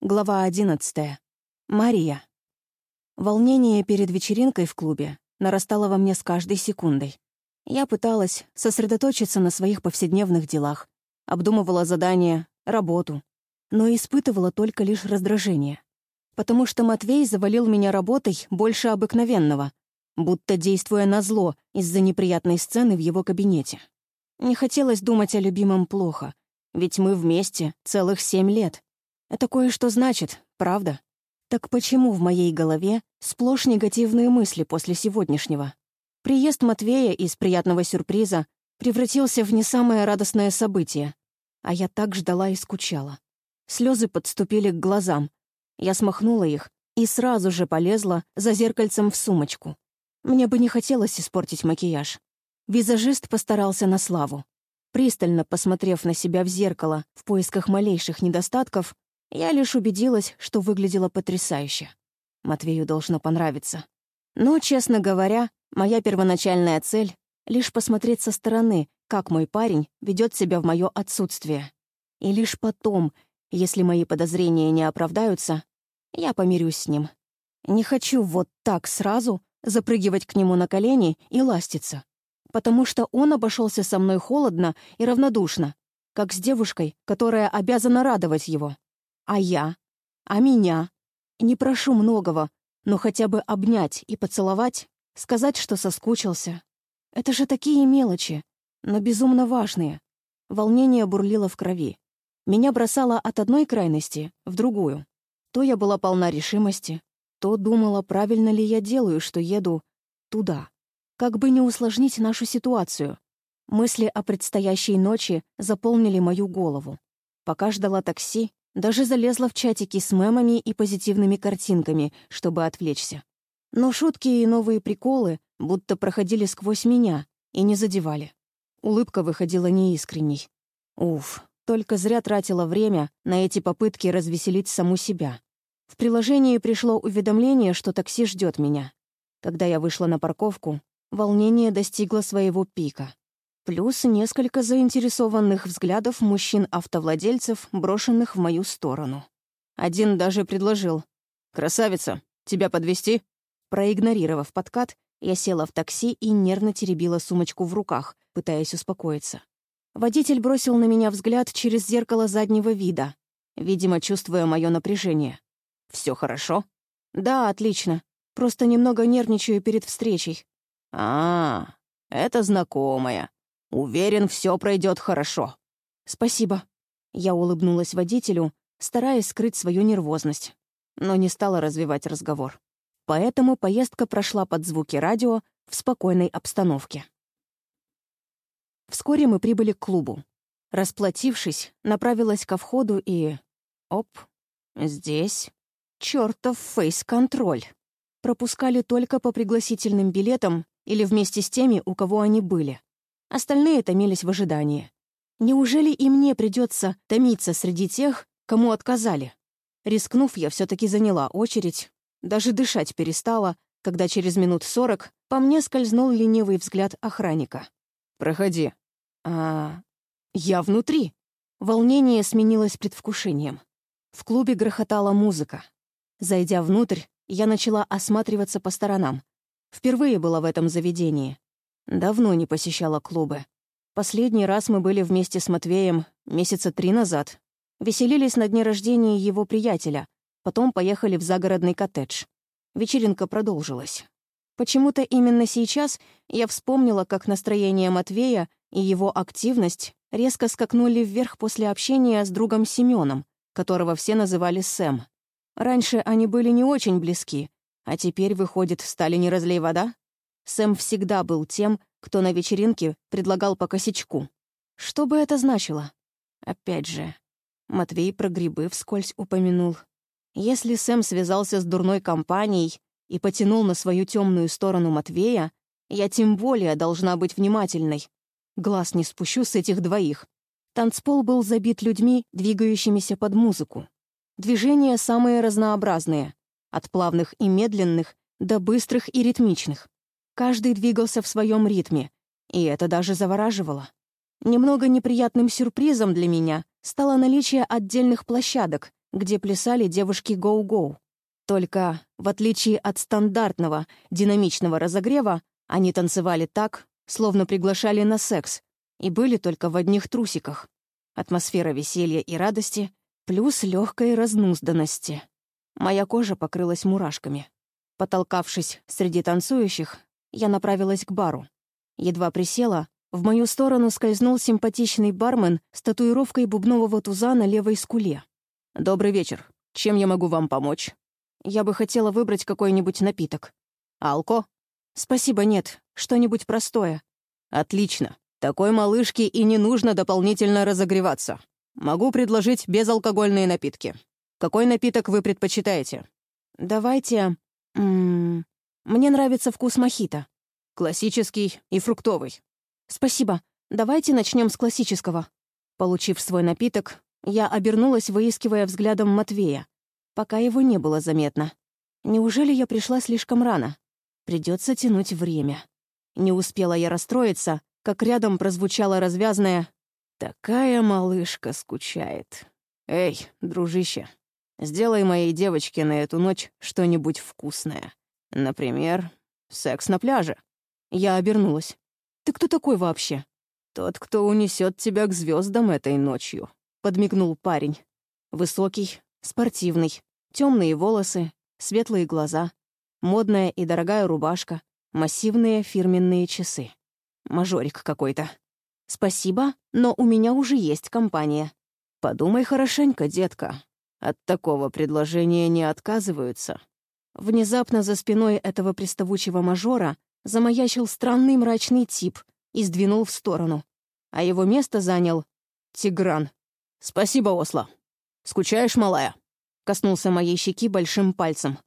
Глава 11. Мария. Волнение перед вечеринкой в клубе нарастало во мне с каждой секундой. Я пыталась сосредоточиться на своих повседневных делах, обдумывала задания, работу, но испытывала только лишь раздражение. Потому что Матвей завалил меня работой больше обыкновенного, будто действуя на зло из-за неприятной сцены в его кабинете. Не хотелось думать о любимом плохо, ведь мы вместе целых семь лет — это кое-что значит, правда? Так почему в моей голове сплошь негативные мысли после сегодняшнего? Приезд Матвея из приятного сюрприза превратился в не самое радостное событие. А я так ждала и скучала. Слезы подступили к глазам. Я смахнула их и сразу же полезла за зеркальцем в сумочку. Мне бы не хотелось испортить макияж. Визажист постарался на славу. Пристально посмотрев на себя в зеркало в поисках малейших недостатков, я лишь убедилась, что выглядела потрясающе. Матвею должно понравиться. Но, честно говоря, моя первоначальная цель — лишь посмотреть со стороны, как мой парень ведет себя в мое отсутствие. И лишь потом, если мои подозрения не оправдаются, я помирюсь с ним. Не хочу вот так сразу запрыгивать к нему на колени и ластиться, потому что он обошелся со мной холодно и равнодушно, как с девушкой, которая обязана радовать его. А я? А меня? Не прошу многого, но хотя бы обнять и поцеловать, сказать, что соскучился. Это же такие мелочи, но безумно важные. Волнение бурлило в крови. Меня бросало от одной крайности в другую. То я была полна решимости, то думала, правильно ли я делаю, что еду туда. Как бы не усложнить нашу ситуацию. Мысли о предстоящей ночи заполнили мою голову. Пока ждала такси, даже залезла в чатики с мемами и позитивными картинками, чтобы отвлечься. Но шутки и новые приколы будто проходили сквозь меня и не задевали. Улыбка выходила неискренней. Уф, только зря тратила время на эти попытки развеселить саму себя. В приложении пришло уведомление, что такси ждет меня. Когда я вышла на парковку, волнение достигло своего пика плюс несколько заинтересованных взглядов мужчин-автовладельцев, брошенных в мою сторону. Один даже предложил. «Красавица, тебя подвести? Проигнорировав подкат, я села в такси и нервно теребила сумочку в руках, пытаясь успокоиться. Водитель бросил на меня взгляд через зеркало заднего вида, видимо, чувствуя мое напряжение. Все хорошо?» «Да, отлично. Просто немного нервничаю перед встречей». «А, это знакомая», Уверен, все пройдет хорошо. Спасибо. Я улыбнулась водителю, стараясь скрыть свою нервозность, но не стала развивать разговор. Поэтому поездка прошла под звуки радио в спокойной обстановке. Вскоре мы прибыли к клубу. Расплатившись, направилась ко входу и... Оп, здесь... чертов фейс-контроль. Пропускали только по пригласительным билетам или вместе с теми, у кого они были. Остальные томились в ожидании. Неужели и мне придется томиться среди тех, кому отказали? Рискнув, я все-таки заняла очередь, даже дышать перестала, когда через минут сорок по мне скользнул ленивый взгляд охранника. «Проходи». «А... я внутри». Волнение сменилось предвкушением. В клубе грохотала музыка. Зайдя внутрь, я начала осматриваться по сторонам. Впервые была в этом заведении. Давно не посещала клубы. Последний раз мы были вместе с Матвеем месяца три назад. Веселились на дне рождения его приятеля, потом поехали в загородный коттедж. Вечеринка продолжилась. Почему-то именно сейчас я вспомнила, как настроение Матвея и его активность резко скакнули вверх после общения с другом Семеном, которого все называли Сэм. Раньше они были не очень близки, а теперь, выходит, стали не разлей вода? Сэм всегда был тем, кто на вечеринке предлагал по косячку. Что бы это значило? Опять же, Матвей про грибы вскользь упомянул. Если Сэм связался с дурной компанией и потянул на свою темную сторону Матвея, я тем более должна быть внимательной. Глаз не спущу с этих двоих. Танцпол был забит людьми, двигающимися под музыку. Движения самые разнообразные, от плавных и медленных до быстрых и ритмичных. Каждый двигался в своем ритме, и это даже завораживало. Немного неприятным сюрпризом для меня стало наличие отдельных площадок, где плясали девушки гоу-гоу. Только, в отличие от стандартного динамичного разогрева, они танцевали так, словно приглашали на секс, и были только в одних трусиках. Атмосфера веселья и радости, плюс легкой разнузданности. Моя кожа покрылась мурашками. Потолкавшись среди танцующих, я направилась к бару. Едва присела, в мою сторону скользнул симпатичный бармен с татуировкой бубнового туза на левой скуле. «Добрый вечер. Чем я могу вам помочь?» «Я бы хотела выбрать какой-нибудь напиток». «Алко?» «Спасибо, нет. Что-нибудь простое». «Отлично. Такой малышке и не нужно дополнительно разогреваться. Могу предложить безалкогольные напитки. Какой напиток вы предпочитаете?» «Давайте... мне нравится вкус мохито». «Классический и фруктовый». «Спасибо. Давайте начнем с классического». Получив свой напиток, я обернулась, выискивая взглядом Матвея, пока его не было заметно. Неужели я пришла слишком рано? Придется тянуть время. Не успела я расстроиться, как рядом прозвучало развязное «Такая малышка скучает. Эй, дружище, сделай моей девочке на эту ночь что-нибудь вкусное. Например, секс на пляже». Я обернулась. «Ты кто такой вообще?» «Тот, кто унесет тебя к звездам этой ночью», — подмигнул парень. Высокий, спортивный, темные волосы, светлые глаза, модная и дорогая рубашка, массивные фирменные часы. Мажорик какой-то. Спасибо, но у меня уже есть компания. Подумай хорошенько, детка. От такого предложения не отказываются. Внезапно за спиной этого приставучего мажора замаячил странный мрачный тип и сдвинул в сторону. А его место занял Тигран. «Спасибо, Осло. Скучаешь, малая?» Коснулся моей щеки большим пальцем.